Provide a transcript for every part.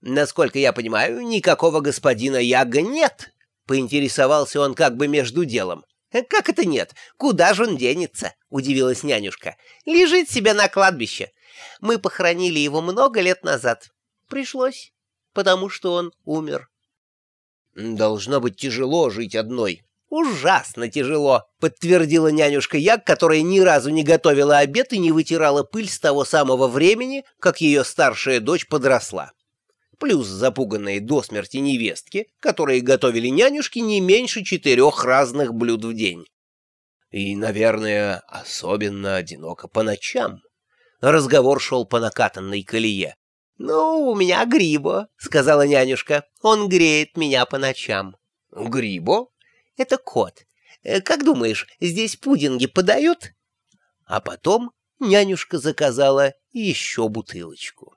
Насколько я понимаю, никакого господина Яга нет, — поинтересовался он как бы между делом. «Как это нет? Куда же он денется?» — удивилась нянюшка. «Лежит себе на кладбище. Мы похоронили его много лет назад. Пришлось, потому что он умер». «Должно быть тяжело жить одной». «Ужасно тяжело», — подтвердила нянюшка Яг, которая ни разу не готовила обед и не вытирала пыль с того самого времени, как ее старшая дочь подросла. Плюс запуганные до смерти невестки, которые готовили нянюшки не меньше четырех разных блюд в день. И, наверное, особенно одиноко по ночам. Разговор шел по накатанной колее. «Ну, у меня Грибо», — сказала нянюшка. «Он греет меня по ночам». «Грибо?» «Это кот. Э, как думаешь, здесь пудинги подают?» А потом нянюшка заказала еще бутылочку.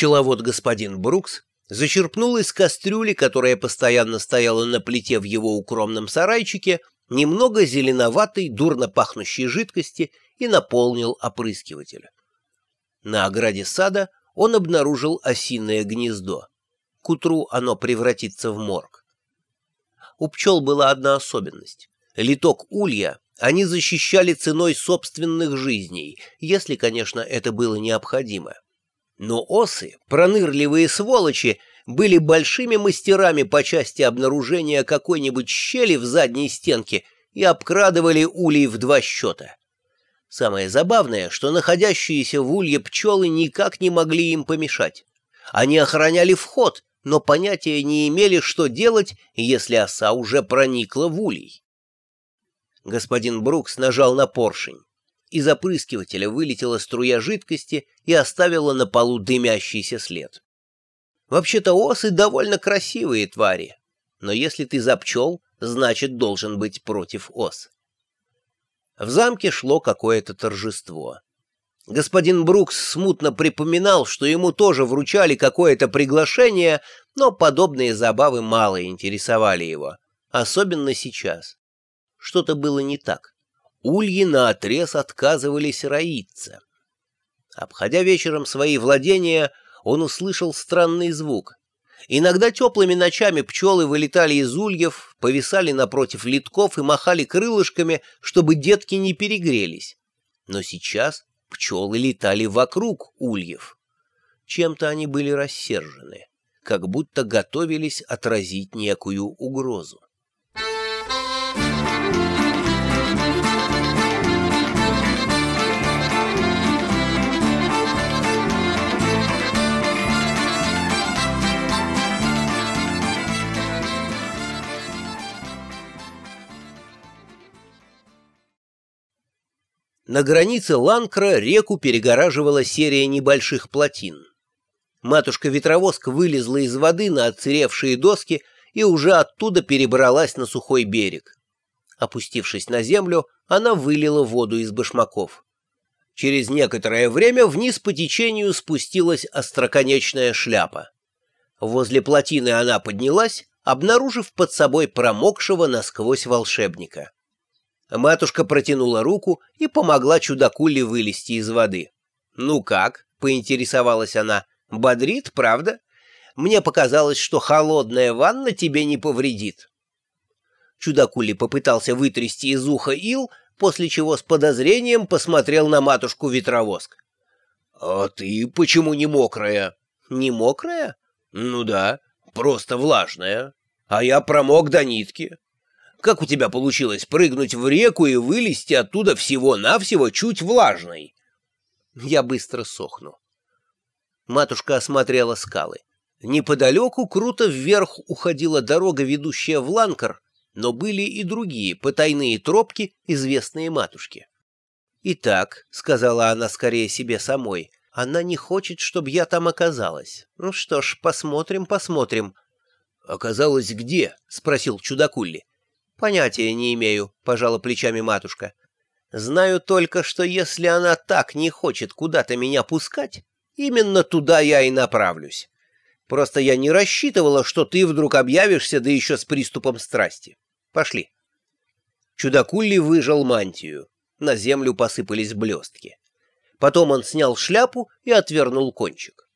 Пчеловод господин Брукс зачерпнул из кастрюли, которая постоянно стояла на плите в его укромном сарайчике, немного зеленоватой, дурно пахнущей жидкости и наполнил опрыскиватель. На ограде сада он обнаружил осиное гнездо. К утру оно превратится в морг. У пчел была одна особенность. Литок улья они защищали ценой собственных жизней, если, конечно, это было необходимо. Но осы, пронырливые сволочи, были большими мастерами по части обнаружения какой-нибудь щели в задней стенке и обкрадывали улей в два счета. Самое забавное, что находящиеся в улье пчелы никак не могли им помешать. Они охраняли вход, но понятия не имели, что делать, если оса уже проникла в улей. Господин Брукс нажал на поршень. Из опрыскивателя вылетела струя жидкости и оставила на полу дымящийся след. Вообще-то осы довольно красивые твари, но если ты за пчел, значит, должен быть против ос. В замке шло какое-то торжество. Господин Брукс смутно припоминал, что ему тоже вручали какое-то приглашение, но подобные забавы мало интересовали его, особенно сейчас. Что-то было не так ульи наотрез отказывались роиться. Обходя вечером свои владения, он услышал странный звук. Иногда теплыми ночами пчелы вылетали из ульев, повисали напротив литков и махали крылышками, чтобы детки не перегрелись. Но сейчас пчелы летали вокруг ульев. Чем-то они были рассержены, как будто готовились отразить некую угрозу. На границе Ланкра реку перегораживала серия небольших плотин. Матушка-ветровозка вылезла из воды на отсыревшие доски и уже оттуда перебралась на сухой берег. Опустившись на землю, она вылила воду из башмаков. Через некоторое время вниз по течению спустилась остроконечная шляпа. Возле плотины она поднялась, обнаружив под собой промокшего насквозь волшебника. Матушка протянула руку и помогла чудакуле вылезти из воды. «Ну как?» — поинтересовалась она. «Бодрит, правда? Мне показалось, что холодная ванна тебе не повредит». Чудакули попытался вытрясти из уха ил, после чего с подозрением посмотрел на матушку-ветровоск. «А ты почему не мокрая?» «Не мокрая?» «Ну да, просто влажная. А я промок до нитки». Как у тебя получилось прыгнуть в реку и вылезти оттуда всего-навсего чуть влажной? Я быстро сохну. Матушка осмотрела скалы. Неподалеку круто вверх уходила дорога, ведущая в Ланкар, но были и другие потайные тропки, известные матушке. «Итак», — сказала она скорее себе самой, — «она не хочет, чтобы я там оказалась. Ну что ж, посмотрим, посмотрим». «Оказалась где?» — спросил чудакулли. «Понятия не имею», — пожала плечами матушка. Знаю только, что если она так не хочет куда-то меня пускать, именно туда я и направлюсь. Просто я не рассчитывала, что ты вдруг объявишься, да еще с приступом страсти. Пошли. Чудакулли выжал мантию. На землю посыпались блестки. Потом он снял шляпу и отвернул кончик.